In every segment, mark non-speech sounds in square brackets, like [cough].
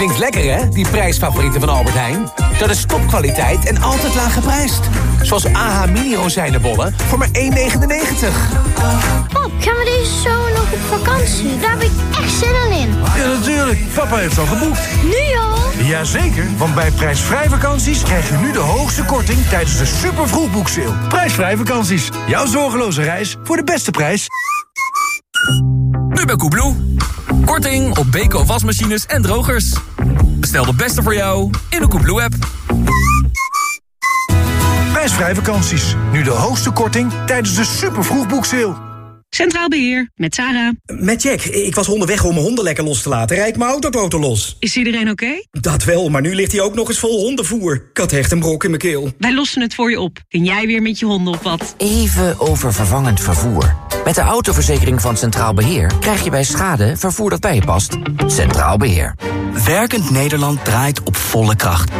Klinkt lekker hè, die prijsfavorieten van Albert Heijn? Dat is topkwaliteit en altijd laag geprijsd. Zoals AH mini rozijnenbollen voor maar 1,99. Pap, gaan we deze zomer nog op vakantie? Daar heb ik echt zin in. Ja, natuurlijk. Papa heeft al geboekt. Nu al? Jazeker, want bij prijsvrij vakanties krijg je nu de hoogste korting tijdens de super vroegboekseil. Prijsvrij vakanties. Jouw zorgeloze reis voor de beste prijs. Nu bij Koebloe. Korting op Beko wasmachines en drogers. Bestel de beste voor jou in de Koebloe-app. Prijsvrij vakanties. Nu de hoogste korting tijdens de super vroegboekseil. Centraal Beheer, met Sarah. Met Jack. Ik was onderweg om mijn honden lekker los te laten. Rijd mijn autoboten los. Is iedereen oké? Dat wel, maar nu ligt hij ook nog eens vol hondenvoer. Ik had echt een brok in mijn keel. Wij lossen het voor je op. Kun jij weer met je honden op wat? Even over vervangend vervoer. Met de autoverzekering van Centraal Beheer krijg je bij schade vervoer dat bij je past. Centraal Beheer. Werkend Nederland draait op volle kracht.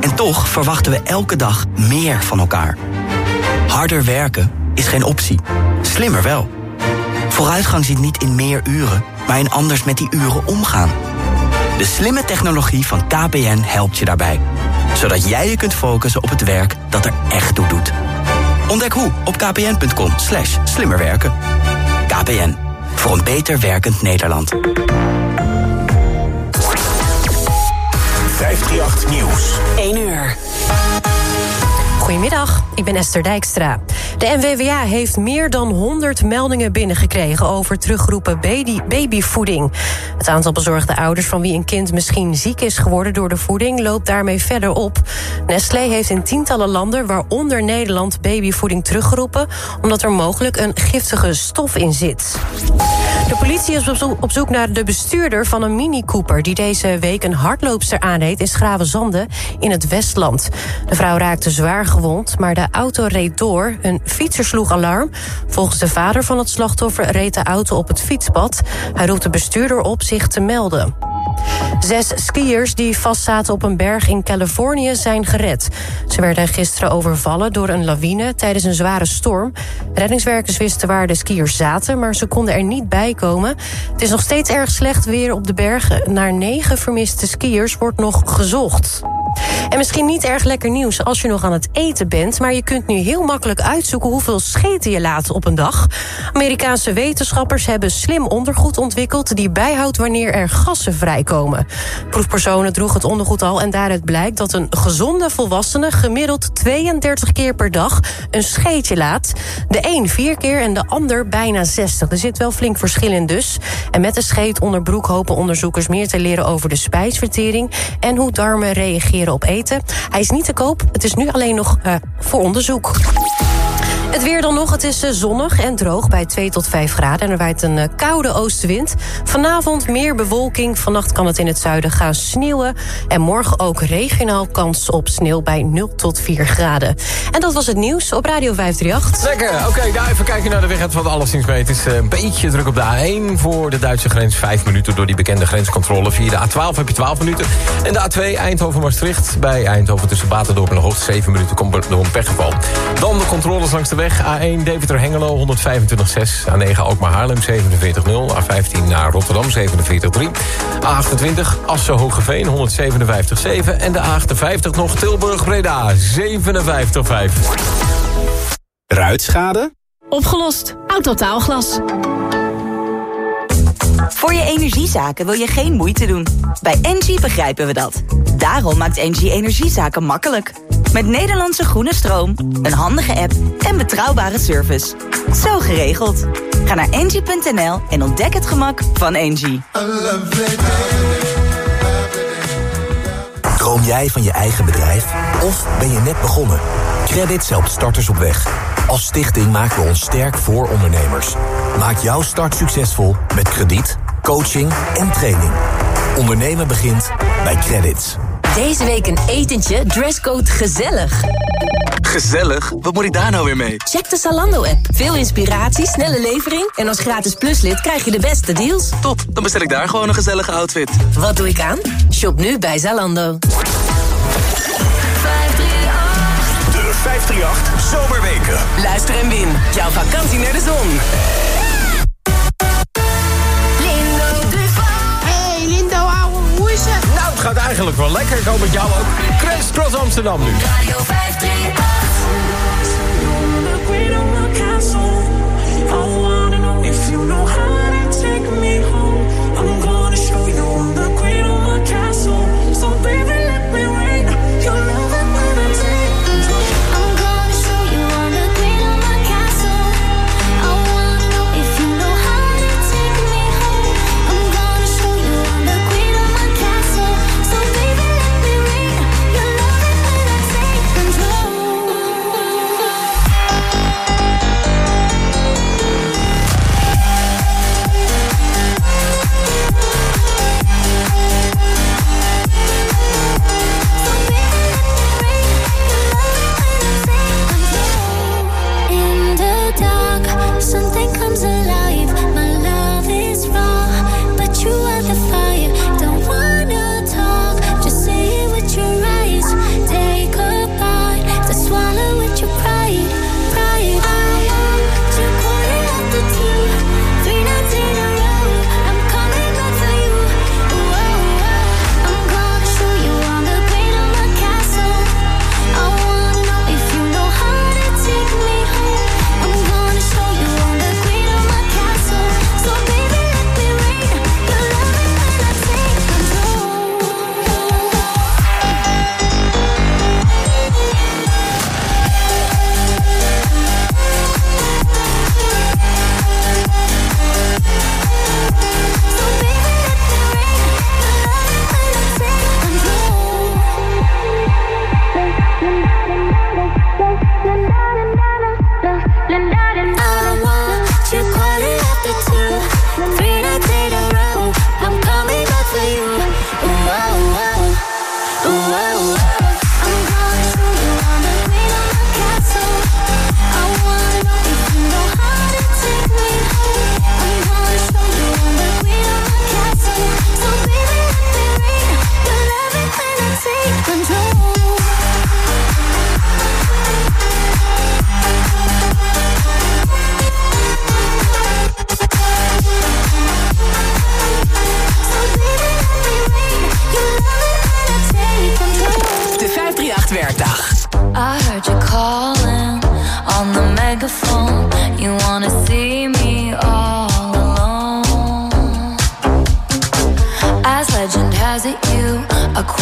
En toch verwachten we elke dag meer van elkaar. Harder werken is geen optie. Slimmer wel. Vooruitgang zit niet in meer uren, maar in anders met die uren omgaan. De slimme technologie van KPN helpt je daarbij. Zodat jij je kunt focussen op het werk dat er echt toe doet. Ontdek hoe op kpn.com slash slimmerwerken. KPN, voor een beter werkend Nederland. 538 Nieuws. 1 uur. Goedemiddag, ik ben Esther Dijkstra. De NWWA heeft meer dan 100 meldingen binnengekregen over teruggeroepen baby, babyvoeding. Het aantal bezorgde ouders van wie een kind misschien ziek is geworden door de voeding loopt daarmee verder op. Nestlé heeft in tientallen landen, waaronder Nederland, babyvoeding teruggeroepen omdat er mogelijk een giftige stof in zit. De politie is op zoek naar de bestuurder van een Mini Cooper... die deze week een hardloopster aanreed in Schravenzande in het Westland. De vrouw raakte zwaar gewond, maar de auto reed door. Een fietser sloeg alarm. Volgens de vader van het slachtoffer reed de auto op het fietspad. Hij roept de bestuurder op zich te melden. Zes skiers die vastzaten op een berg in Californië zijn gered. Ze werden gisteren overvallen door een lawine tijdens een zware storm. Reddingswerkers wisten waar de skiers zaten, maar ze konden er niet bij komen. Het is nog steeds erg slecht weer op de bergen. Naar negen vermiste skiers wordt nog gezocht. En misschien niet erg lekker nieuws als je nog aan het eten bent... maar je kunt nu heel makkelijk uitzoeken hoeveel scheten je laat op een dag. Amerikaanse wetenschappers hebben slim ondergoed ontwikkeld... die bijhoudt wanneer er gassen vrijkomen. Proefpersonen droegen het ondergoed al en daaruit blijkt... dat een gezonde volwassene gemiddeld 32 keer per dag een scheetje laat. De een vier keer en de ander bijna 60. Er zit wel flink verschil in dus. En met de scheet onder broek hopen onderzoekers meer te leren... over de spijsvertering en hoe darmen reageren op eten. Hij is niet te koop, het is nu alleen nog uh, voor onderzoek. Het weer dan nog, het is uh, zonnig en droog bij 2 tot 5 graden. En er waait een uh, koude oostenwind. Vanavond meer bewolking. Vannacht kan het in het zuiden gaan sneeuwen. En morgen ook regionaal kans op sneeuw bij 0 tot 4 graden. En dat was het nieuws op Radio 538. Lekker, oké, nou even kijken naar de weg van alleszins mee. Het is uh, een beetje druk op de A1 voor de Duitse grens. 5 minuten door die bekende grenscontrole. Via de A12 heb je 12 minuten. En de A2 Eindhoven-Maastricht. Bij Eindhoven tussen Batendorp en Hoofd. 7 minuten komt door een pechgeval. Dan de controles langs de weg. A1 Deventer-Hengelo 125,6. A9 ook maar Haarlem 47,0. A15 naar Rotterdam 47,3. A28 Assen-Hogeveen 157,7. En de A58 nog Tilburg-Breda 57,5. Ruitschade? Opgelost. Autotaalglas. Voor je energiezaken wil je geen moeite doen. Bij Engie begrijpen we dat. Daarom maakt Engie energiezaken makkelijk. Met Nederlandse groene stroom, een handige app en betrouwbare service. Zo geregeld. Ga naar engie.nl en ontdek het gemak van Engie. Droom jij van je eigen bedrijf? Of ben je net begonnen? Credits helpt starters op weg. Als stichting maken we ons sterk voor ondernemers. Maak jouw start succesvol met krediet, coaching en training. Ondernemen begint bij Credits. Deze week een etentje, dresscode gezellig. Gezellig? Wat moet ik daar nou weer mee? Check de Zalando-app. Veel inspiratie, snelle levering... en als gratis pluslid krijg je de beste deals. Top, dan bestel ik daar gewoon een gezellige outfit. Wat doe ik aan? Shop nu bij Zalando. 538 Zomerweken. Luister en win. Jouw vakantie naar de zon. gaat eigenlijk wel lekker. Ik hoop met jou ook. Chris Cross Amsterdam nu.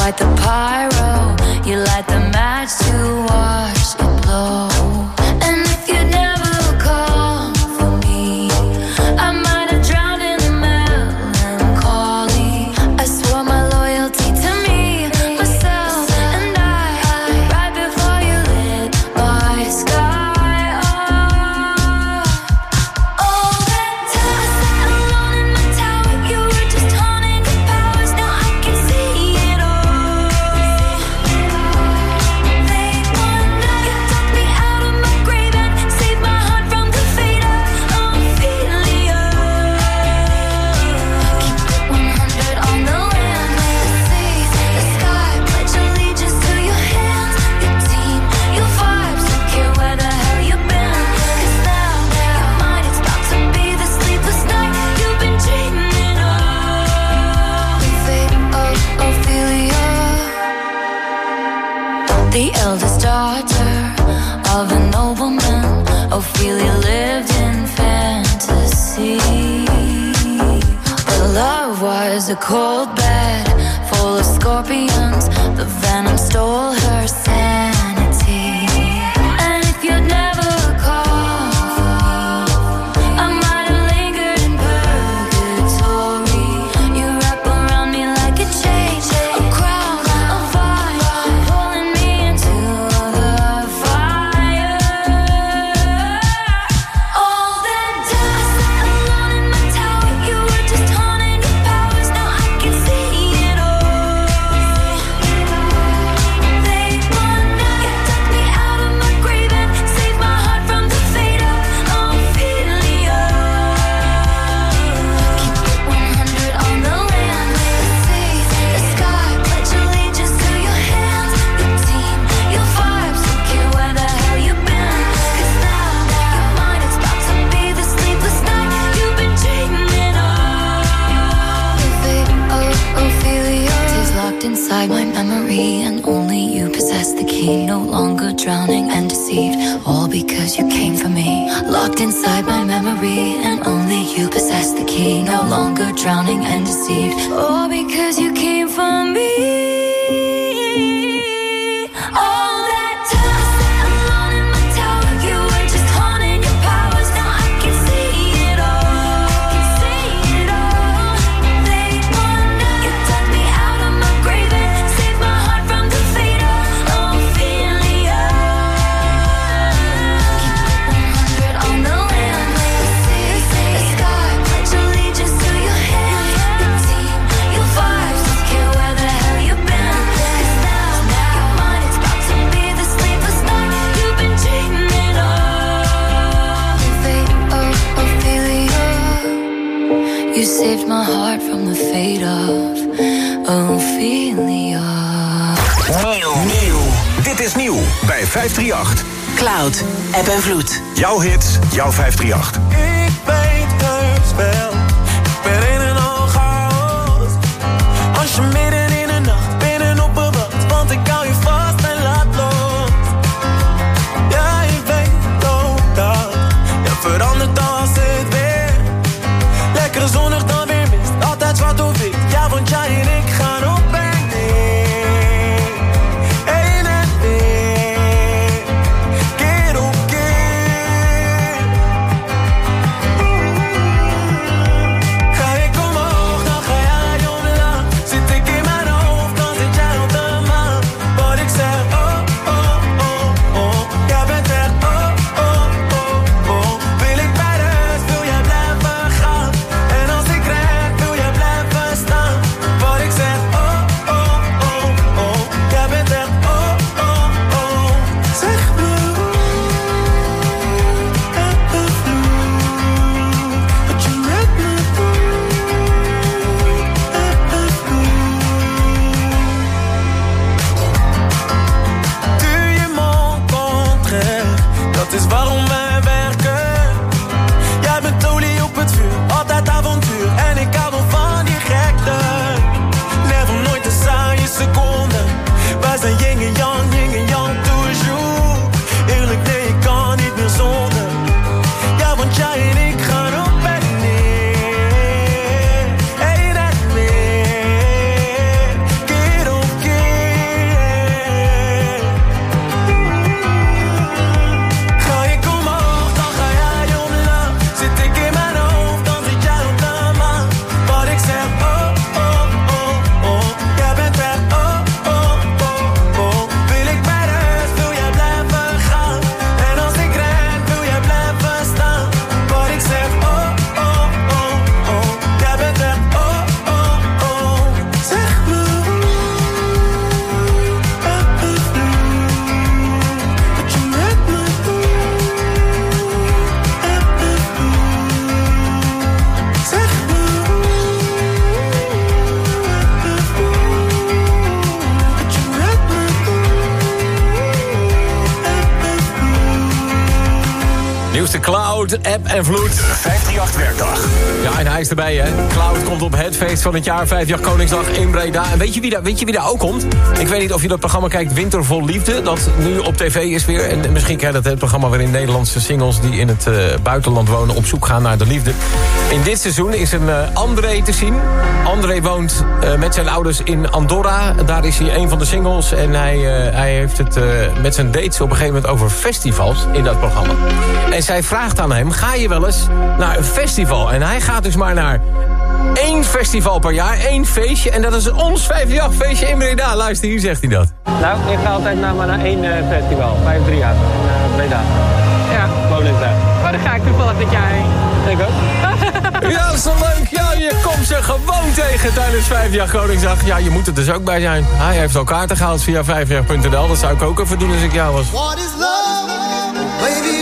light the pyro, you light the match to watch. app en vloed. De 538-werkdag. Ja, en hij is erbij, hè? op het feest van het jaar. Vijfjaar Koningsdag in Breda. En weet je, wie daar, weet je wie daar ook komt? Ik weet niet of je dat programma kijkt Winter Vol Liefde. Dat nu op tv is weer. En misschien krijg je dat het programma waarin Nederlandse singles... die in het eh, buitenland wonen op zoek gaan naar de liefde. In dit seizoen is een uh, André te zien. André woont eh, met zijn ouders in Andorra. Daar is hij een van de singles. En hij, hij heeft het met zijn dates op een gegeven moment over festivals in dat programma. En zij vraagt aan hem, ga je wel eens naar een festival? En hij gaat dus maar naar Eén festival per jaar, één feestje. En dat is ons 538 feestje in Breda. Luister, hier zegt hij dat. Nou, ik ga altijd naar maar naar één eh, festival. 538 in eh, Breda. Ja. Molenweg. Maar oh, daar ga ik toevallig met jaar heen. Ik ook. [laughs] ja, zo leuk. Ja, je komt ze gewoon tegen tijdens 5 jaar Koningsdag. Ja, je moet er dus ook bij zijn. Hij heeft al kaarten gehaald via 5 Dat zou ik ook even doen als ik jou was. Is?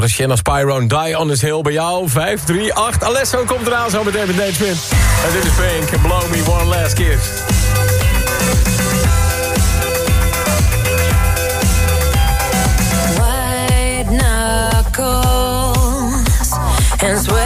Nou, jaren. Shanna Spyrone, Die on this Hill bij jou. 5, 3, 8. Alesso kom eraan zo meteen met Nate Spin. En dit is Fink Blow me one last kiss. And sweat.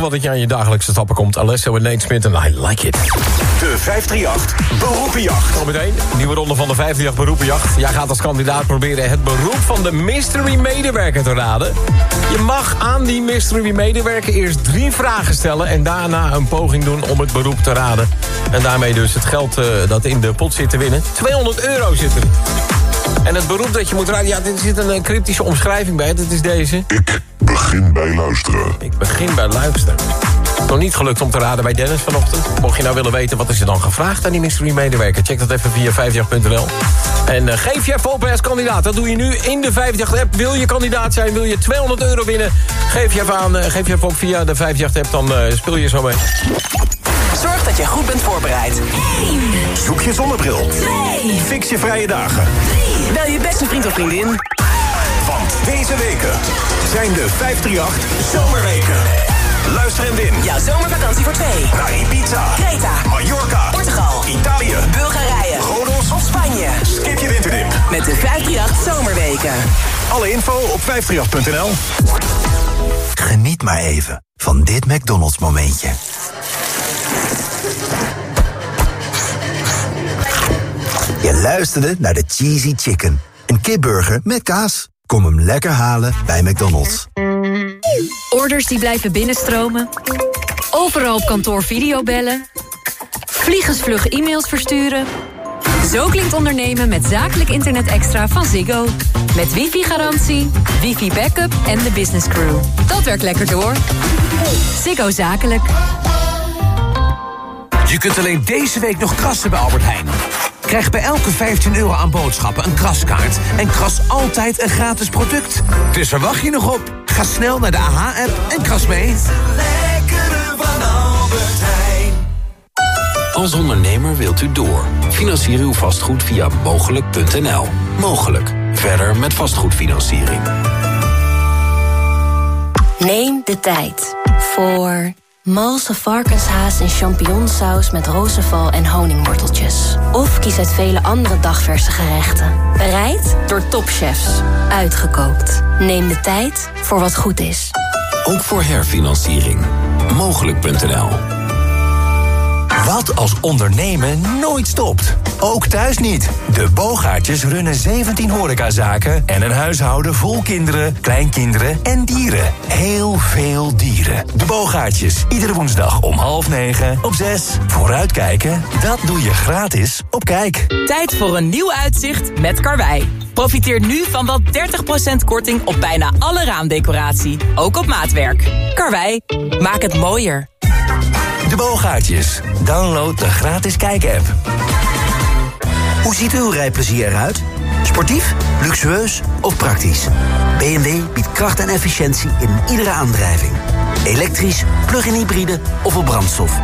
Zorgen wel dat je aan je dagelijkse stappen komt. Alesso en Nate Smith en I like it. De 538 Beroepenjacht. Zometeen, nieuwe ronde van de 538 Beroepenjacht. Jij gaat als kandidaat proberen het beroep van de mystery medewerker te raden. Je mag aan die mystery medewerker eerst drie vragen stellen... en daarna een poging doen om het beroep te raden. En daarmee dus het geld eh, dat in de pot zit te winnen. 200 euro zit erin. En het beroep dat je moet raden... Ja, er zit een eh, cryptische omschrijving bij. Dat is deze. Ik begin bij luisteren. Ik begin bij luisteren. Nog niet gelukt om te raden bij Dennis vanochtend. Mocht je nou willen weten, wat is er dan gevraagd aan die mystery medewerker? Check dat even via 5jacht.nl. En uh, geef je even op als kandidaat. Dat doe je nu in de 5jacht app. Wil je kandidaat zijn, wil je 200 euro winnen? Geef je even, aan, uh, geef je even op via de 5jacht app, dan uh, speel je zo mee. Zorg dat je goed bent voorbereid. 1. Zoek je zonnebril. 2. Fix je vrije dagen. 3. Bel je beste vriend of vriendin. Want deze weken zijn de 538 Zomerweken. Luister en win. Jouw zomervakantie voor twee. Naar Ibiza, Creta, Mallorca, Portugal, Italië, Bulgarije, Rodos of Spanje. Skip je winterdip. Met de 538 Zomerweken. Alle info op 538.nl. Geniet maar even van dit McDonald's momentje. Je luisterde naar de Cheesy Chicken. Een kipburger met kaas. Kom hem lekker halen bij McDonald's. Orders die blijven binnenstromen. Overal op kantoor videobellen. Vliegensvlug e-mails versturen. Zo klinkt ondernemen met zakelijk internet extra van Ziggo. Met wifi-garantie, wifi-backup en de business crew. Dat werkt lekker door. Ziggo Zakelijk. Je kunt alleen deze week nog krassen bij Albert Heijn. Krijg bij elke 15 euro aan boodschappen een kraskaart... en kras altijd een gratis product. Dus waar wacht je nog op? Ga snel naar de AH-app en kras mee. Als ondernemer wilt u door. Financier uw vastgoed via mogelijk.nl. Mogelijk. Verder met vastgoedfinanciering. Neem de tijd voor malse varkenshaas in champignonsaus met rozenval en honingworteltjes. Of kies uit vele andere dagverse gerechten. Bereid door topchefs. Uitgekookt. Neem de tijd voor wat goed is. Ook voor herfinanciering. Mogelijk.nl Wat als ondernemen nooit stopt? Ook thuis niet. De Boogaartjes runnen 17 horecazaken en een huishouden vol kinderen, kleinkinderen en dieren. Heel veel dieren. De Boogaartjes, iedere woensdag om half negen op zes. Vooruitkijken, dat doe je gratis op Kijk. Tijd voor een nieuw uitzicht met Karwei. Profiteer nu van wel 30% korting op bijna alle raamdecoratie. Ook op maatwerk. Karwei, maak het mooier. Boogaartjes. Download de gratis Kijk-app. Hoe ziet uw rijplezier eruit? Sportief, luxueus of praktisch? BMW biedt kracht en efficiëntie in iedere aandrijving. Elektrisch, plug-in hybride of op brandstof.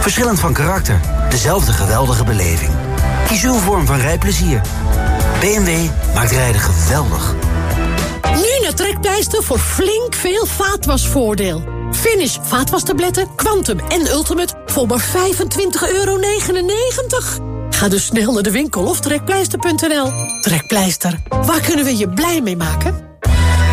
Verschillend van karakter, dezelfde geweldige beleving. Kies uw vorm van rijplezier. BMW maakt rijden geweldig. Nu naar Trekpleister voor flink veel vaatwasvoordeel. Finish vaatwastabletten, Quantum en Ultimate voor maar 25,99 euro. Ga dus snel naar de winkel of trekpleister.nl. Trekpleister, waar kunnen we je blij mee maken?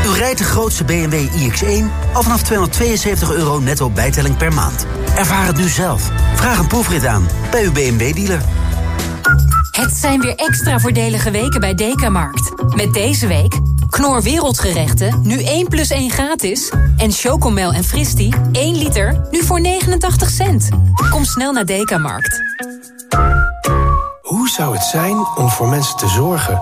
U rijdt de grootste BMW iX1 al vanaf 272 euro netto bijtelling per maand. Ervaar het nu zelf. Vraag een proefrit aan bij uw BMW-dealer. Het zijn weer extra voordelige weken bij Dekamarkt. Met deze week Knor Wereldgerechten, nu 1 plus 1 gratis. En Chocomel en Fristi, 1 liter, nu voor 89 cent. Kom snel naar Dekamarkt. Hoe zou het zijn om voor mensen te zorgen?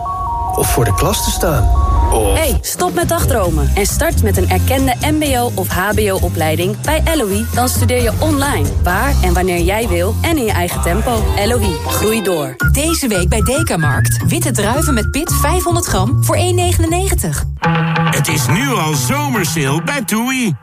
Of voor de klas te staan? Of... Hey, stop met dagdromen en start met een erkende mbo- of hbo-opleiding bij LOE. Dan studeer je online, waar en wanneer jij wil en in je eigen tempo. LOE, groei door. Deze week bij Dekamarkt. Witte druiven met pit 500 gram voor 1,99. Het is nu al zomersale bij TUI.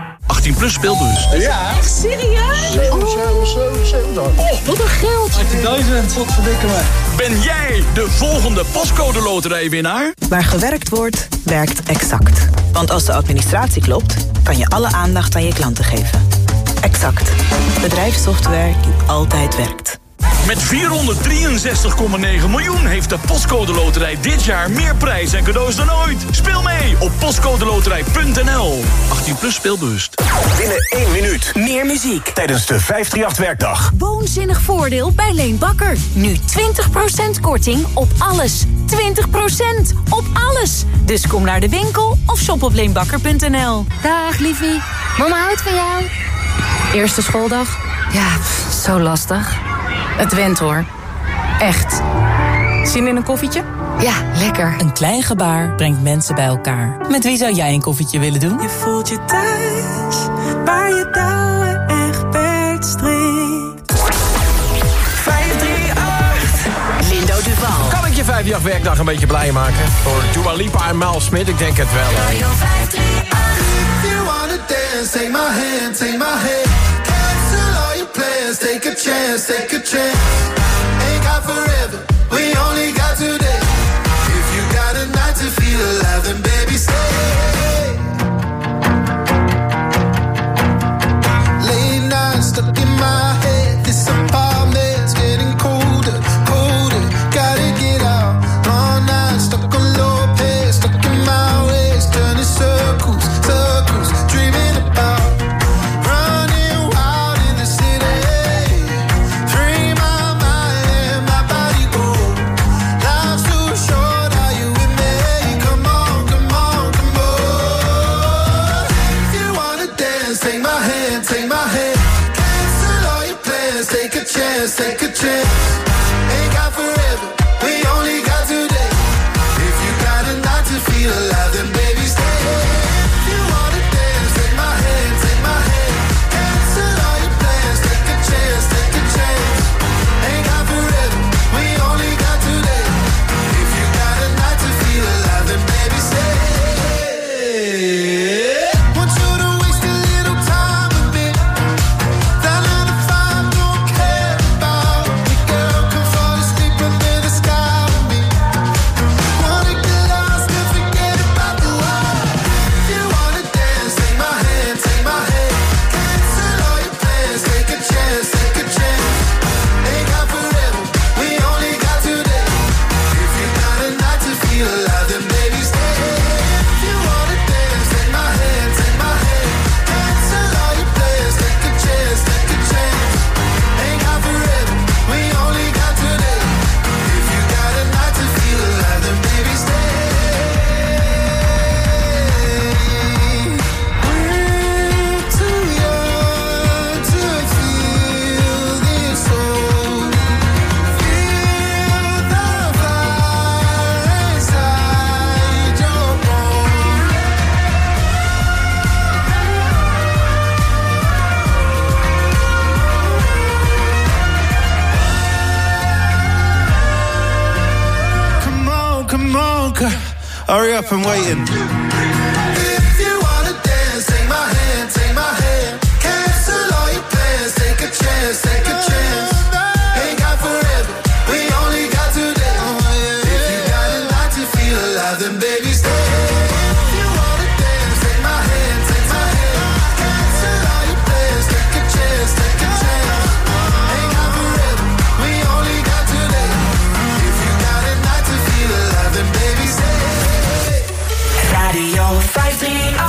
18 plus speelbus. Ja. Echt serieus? 7, 7, 7, 7. Oh, wat een geld. 18.000. Wat verdikken me. Ben jij de volgende postcode loterijwinnaar? Waar gewerkt wordt, werkt Exact. Want als de administratie klopt, kan je alle aandacht aan je klanten geven. Exact. Bedrijfssoftware die altijd werkt. Met 463,9 miljoen heeft de Postcode Loterij dit jaar meer prijs en cadeaus dan ooit. Speel mee op postcodeloterij.nl. 18 plus speelbewust. Binnen één minuut. Meer muziek. Tijdens de 538-werkdag. Woonzinnig voordeel bij Leen Bakker. Nu 20% korting op alles. 20% op alles. Dus kom naar de winkel of shop op leenbakker.nl. Dag liefie. Mama houdt van jou. Eerste schooldag? Ja, pff, zo lastig. Het went hoor. Echt. Zin in een koffietje? Ja, lekker. Een klein gebaar brengt mensen bij elkaar. Met wie zou jij een koffietje willen doen? Je voelt je thuis, waar je touwen echt strikt. 538. Lindo Duval. Kan ik je 5 werkdag een beetje blij maken? Voor Dua Lipa en Mal Smit? Ik denk het wel. hè. If you wanna dance, take my hand, take my hand. All take a chance, take a chance. Ain't got forever, we only got today. If you got a night to feel alive, then baby stay. 538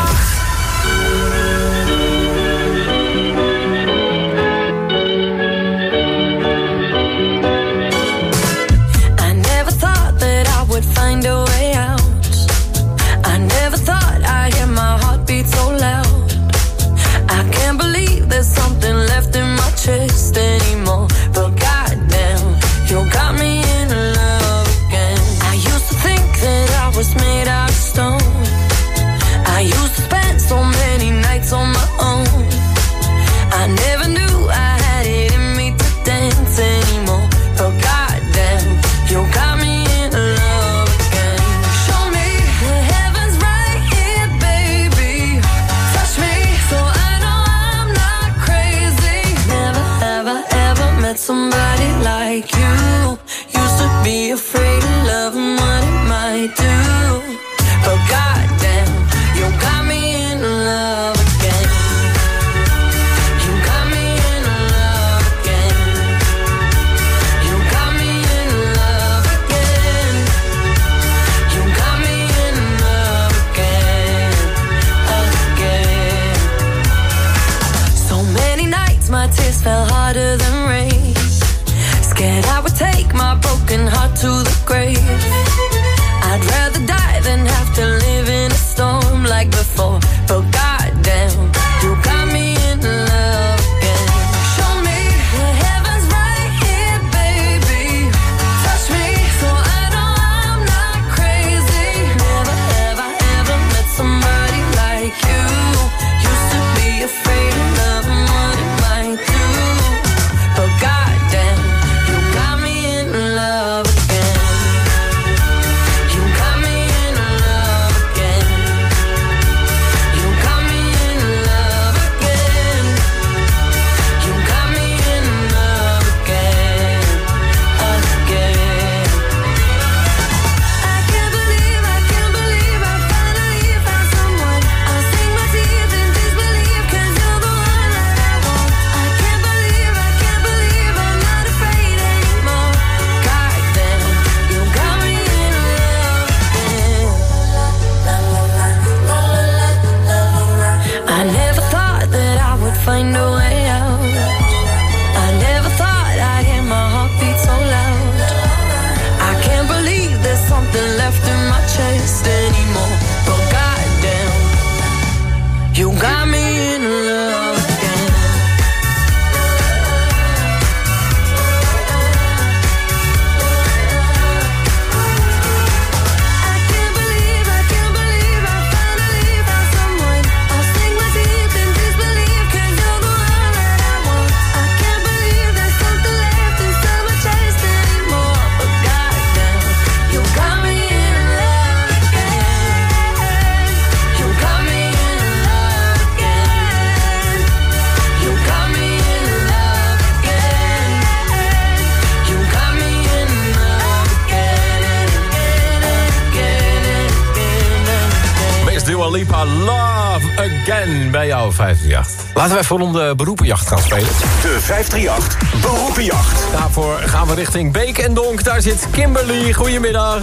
Laten we even rond de beroepenjacht gaan spelen. De 538 Beroepenjacht. Daarvoor gaan we richting Beek en Donk. Daar zit Kimberly. Goedemiddag.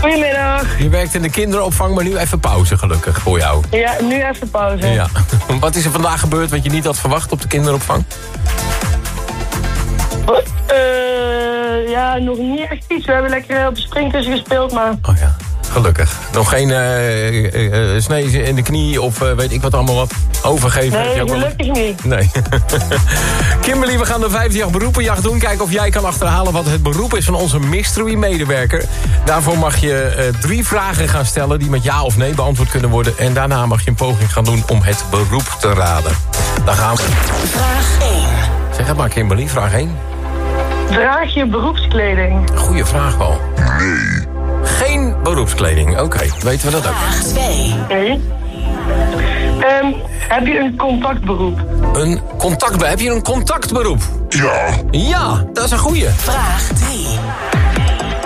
Goedemiddag. Je werkt in de kinderopvang, maar nu even pauze gelukkig voor jou. Ja, nu even pauze. Ja. [laughs] Wat is er vandaag gebeurd wat je niet had verwacht op de kinderopvang? Eh, ja, nog niet echt iets. We hebben lekker op de springkussen gespeeld, maar... Oh ja, gelukkig. Nog geen eh eh, eh, snee in de knie of eh, weet ik wat allemaal wat overgeven? Nee, wel- gelukkig niet. Nee. [laughs] Kimberly, we gaan de vijfde jacht beroepenjacht doen. Kijken of jij kan achterhalen wat het beroep is van onze mystery-medewerker. Daarvoor mag je eh, drie vragen gaan stellen die met ja of nee beantwoord kunnen worden. En daarna mag je een poging gaan doen om het beroep te raden. Daar gaan we. Vraag 1. Zeg het maar, Kimberly, vraag 1. Draag je beroepskleding? Goeie vraag wel. Nee. Geen beroepskleding, oké. Weten we dat ook. Vraag 2. Nee. Ehm, heb je een contactberoep? Een contact, heb je een contactberoep? Ja. Ja, dat is een goeie. Vraag 3.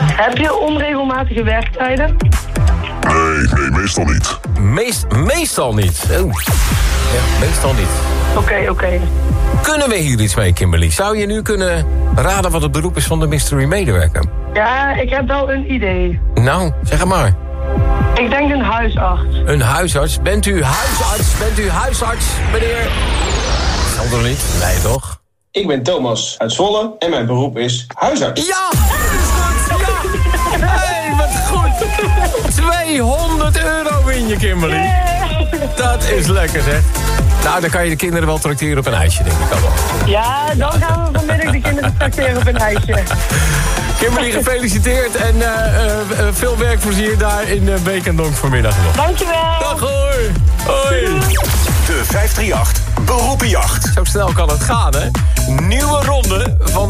Heb je onregelmatige werktijden? Nee, nee, meestal niet. Meest, meestal niet. Oh. Ja, meestal niet. Oké, oké. Kunnen we hier iets mee, Kimberly? Zou je nu kunnen raden wat het beroep is van de mystery medewerker? Ja, ik heb wel een idee. Nou, zeg het maar. Ik denk een huisarts. Een huisarts. Bent u huisarts? Bent u huisarts, meneer? Zal er niet? Nee, toch? Ik ben Thomas uit Zwolle en mijn beroep is huisarts. Ja! Hey, wat goed! 200 euro win je, Kimberly. Dat is lekker, zeg. Nou, dan kan je de kinderen wel tracteren op een ijsje, denk ik allemaal. Ja, dan gaan we vanmiddag de kinderen tracteren op een ijsje. Kimberly, gefeliciteerd en eh, eh, eh, veel werkplezier daar in uh, Beek en Donk vanmiddag nog. Dankjewel. Dag hoi. Hoi. De 538 Beroepenjacht. Zo snel kan het gaan, hè? Nieuwe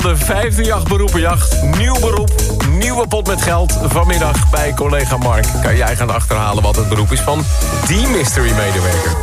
de vijfde jacht beroepenjacht. Nieuw beroep, nieuwe pot met geld. Vanmiddag bij collega Mark kan jij gaan achterhalen wat het beroep is van die mystery medewerker.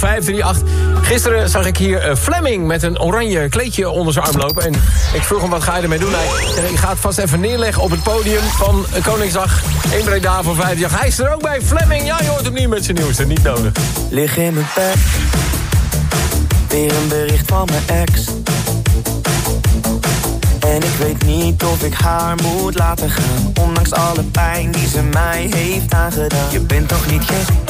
538. Gisteren zag ik hier eh, Fleming met een oranje kleedje onder zijn arm lopen. En ik vroeg hem, wat ga je ermee doen? Hij eh, gaat vast even neerleggen op het podium van eh, Koningsdag. 1 Breda voor 538. Hij is er ook bij, Fleming. Ja, je hoort hem niet met zijn nieuwste. Niet nodig. Lig in mijn pet. Weer een bericht van mijn ex. En ik weet niet of ik haar moet laten gaan Ondanks alle pijn die ze mij heeft aangedaan Je bent toch niet gek?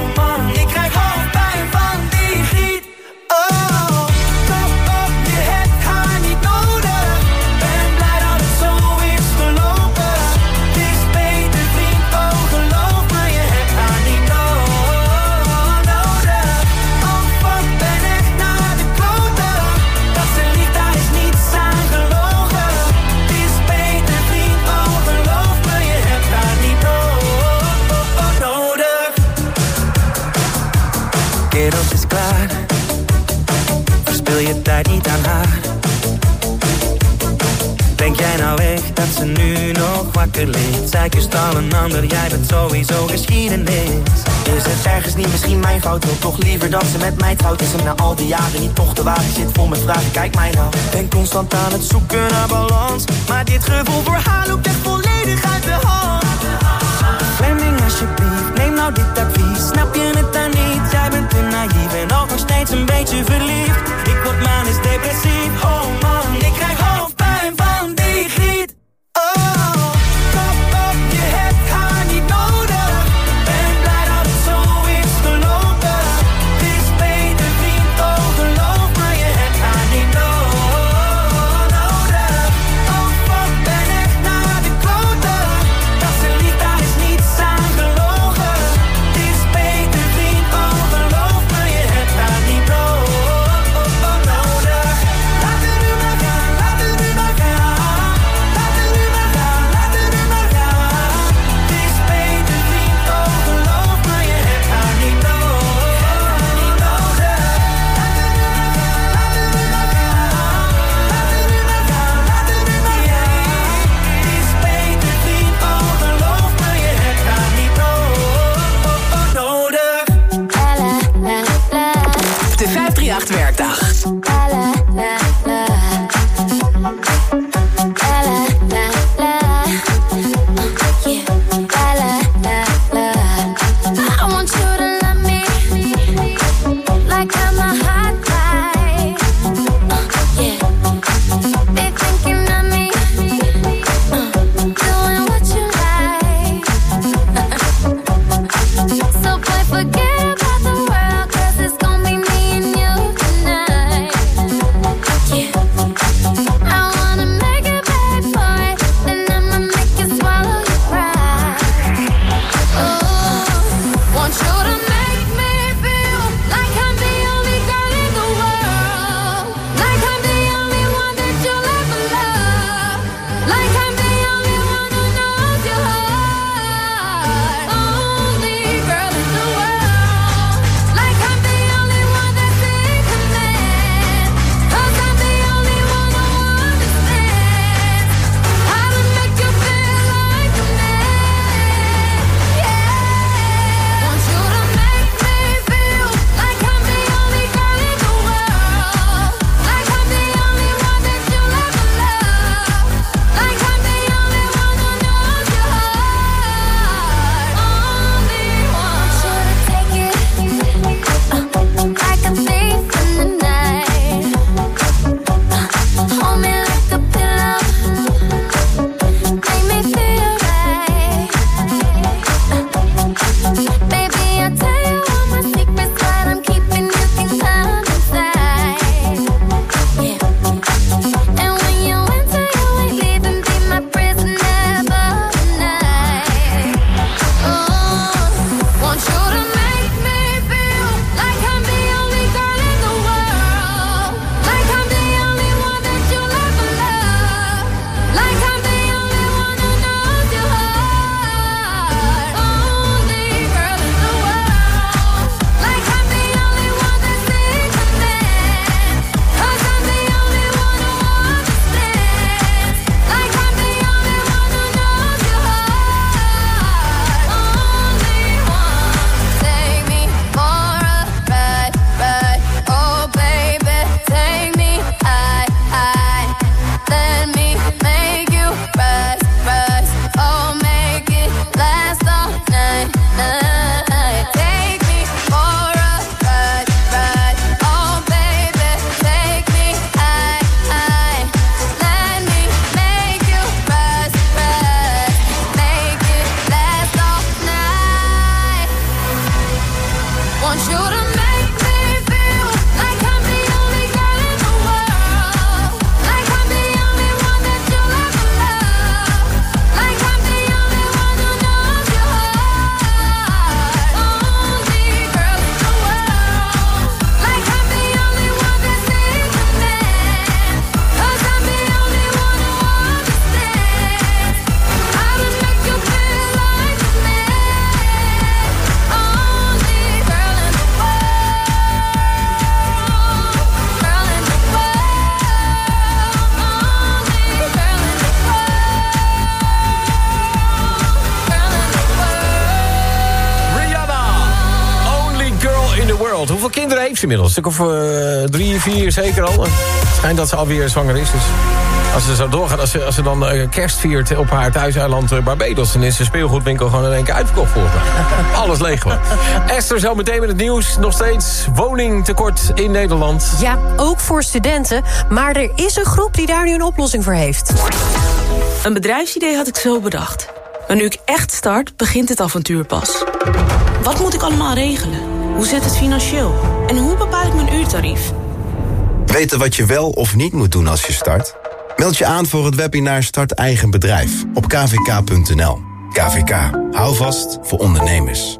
tijd niet aan haar. Denk jij nou echt dat ze nu nog wakker ligt? Zij kust al een ander, jij bent sowieso geschiedenis. Is het ergens niet misschien mijn fout? Wil toch liever dat ze met mij trouwt? Is hem na al die jaren niet toch de waar? Ik zit vol met vragen, kijk mij nou. Ben constant aan het zoeken naar balans. Maar dit gevoel voor haar loopt echt volledig uit de hand. Fleming, alsjeblieft, neem nou dit advies. Snap je het dan niet? Jij bent te naïef en ook nog steeds een beetje verliefd. Word manisch depressief, oh man, inmiddels. Een stuk of eh, drie, vier zeker al. Het schijnt dat ze alweer zwanger is. Dus als ze zo doorgaat, als ze, als ze dan eh, kerst viert op haar thuiseiland eh, Barbados... dan is de speelgoedwinkel gewoon in één keer uitverkocht voor. [laughs] Alles leeg gewoon. Esther zo meteen met het nieuws. Nog steeds woningtekort in Nederland. Ja, ook voor studenten. Maar er is een groep die daar nu een oplossing voor heeft. Een bedrijfsidee had ik zo bedacht. Maar nu ik echt start, begint het avontuur pas. Wat moet ik allemaal regelen? Hoe zit het financieel? En hoe bepaal ik mijn uurtarief? Weten wat je wel of niet moet doen als je start? Meld je aan voor het webinar Start Eigen Bedrijf op kvk.nl. KVK, hou vast voor ondernemers.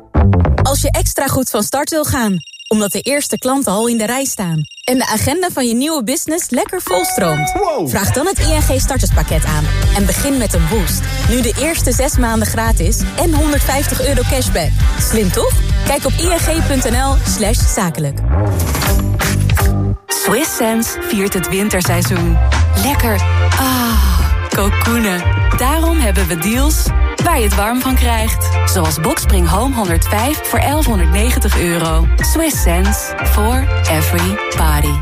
Als je extra goed van start wil gaan, omdat de eerste klanten al in de rij staan... en de agenda van je nieuwe business lekker volstroomt... vraag dan het ING starterspakket aan en begin met een boost. Nu de eerste zes maanden gratis en 150 euro cashback. Slim toch? Kijk op ing.nl slash zakelijk. Swiss Sense viert het winterseizoen. Lekker. Ah, kokoenen. Daarom hebben we deals waar je het warm van krijgt. Zoals Boxspring Home 105 voor 1190 euro. Swiss sense for every body.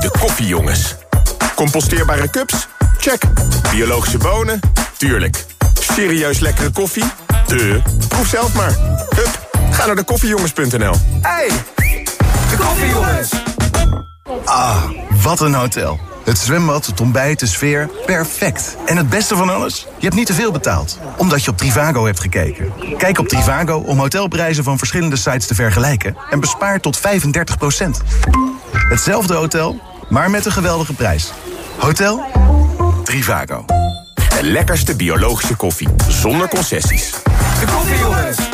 De koffiejongens. Composteerbare cups? Check. Biologische bonen? Tuurlijk. Serieus lekkere koffie? De. Proef zelf maar. Hup, ga naar de koffiejongens.nl. Hey, de koffiejongens. Ah, wat een hotel. Het zwembad, het ontbijt, de sfeer, perfect. En het beste van alles? Je hebt niet te veel betaald, omdat je op Trivago hebt gekeken. Kijk op Trivago om hotelprijzen van verschillende sites te vergelijken... en bespaar tot 35% Hetzelfde hotel, maar met een geweldige prijs. Hotel Trivago. De lekkerste biologische koffie, zonder concessies. De koffiejongens.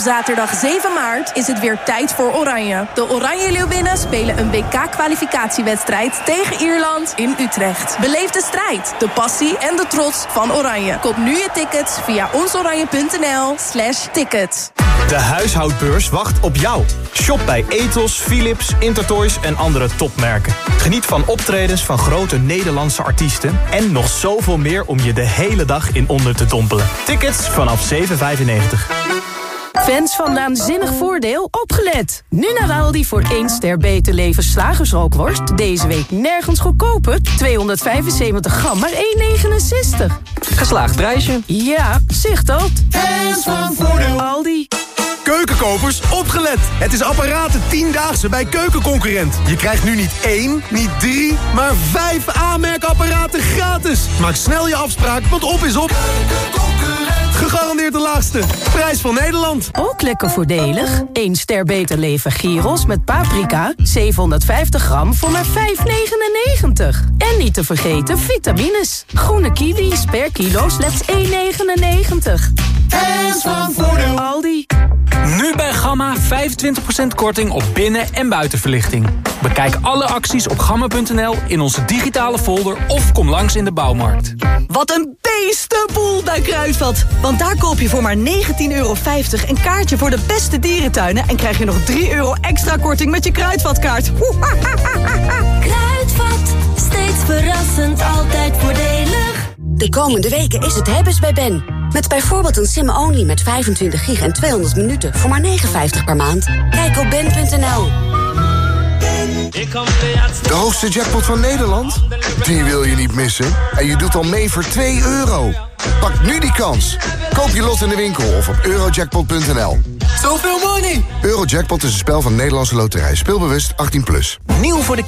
Zaterdag 7 maart is het weer tijd voor Oranje. De Oranje Leeuwinnen spelen een WK-kwalificatiewedstrijd tegen Ierland in Utrecht. Beleef de strijd, de passie en de trots van Oranje. Koop nu je tickets via onsoranje.nl slash tickets. De huishoudbeurs wacht op jou. Shop bij Ethos, Philips, Intertoys en andere topmerken. Geniet van optredens van grote Nederlandse artiesten... en nog zoveel meer om je de hele dag in onder te dompelen. Tickets vanaf 7,95. Fans van Naanzinnig Voordeel, opgelet! Nu naar Aldi voor 1 ster beter leven slagersrookworst. Deze week nergens goedkoper. 275 gram, maar 1,69. Geslaagd prijsje. Ja, zicht dat. Fans van Voordeel. Aldi. Keukenkopers, opgelet! Het is apparaten 10-daagse bij Keukenconcurrent. Je krijgt nu niet één, niet drie, maar vijf aanmerkapparaten gratis. Maak snel je afspraak, want op is op. Gegarandeerd de laagste. Prijs van Nederland. Ook lekker voordelig. 1 ster beter leven gyros met paprika. 750 gram voor maar 5,99. En niet te vergeten vitamines. Groene kiwis per kilo slechts 1,99. Fans van Voordeel. Aldi. Nu bij Gamma 25% korting op binnen- en buitenverlichting. Bekijk alle acties op gamma.nl in onze digitale folder of kom langs in de bouwmarkt. Wat een beestenboel bij Kruidvat. Want daar koop je voor maar 19,50 euro een kaartje voor de beste dierentuinen... en krijg je nog 3 euro extra korting met je Kruidvatkaart. Kruidvat, steeds verrassend, altijd voordelig. De komende weken is het hebben's bij Ben. Met bijvoorbeeld een sim-only met 25 gig en 200 minuten voor maar 59 per maand. Kijk op ben.nl. De hoogste jackpot van Nederland? Die wil je niet missen. En je doet al mee voor 2 euro. Pak nu die kans. Koop je lot in de winkel of op eurojackpot.nl. Zoveel money! Eurojackpot is een spel van Nederlandse Loterij. Speelbewust 18+. Plus. Nieuw voor de